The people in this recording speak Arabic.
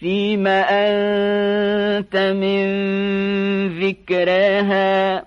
فيما أنت من ذكراها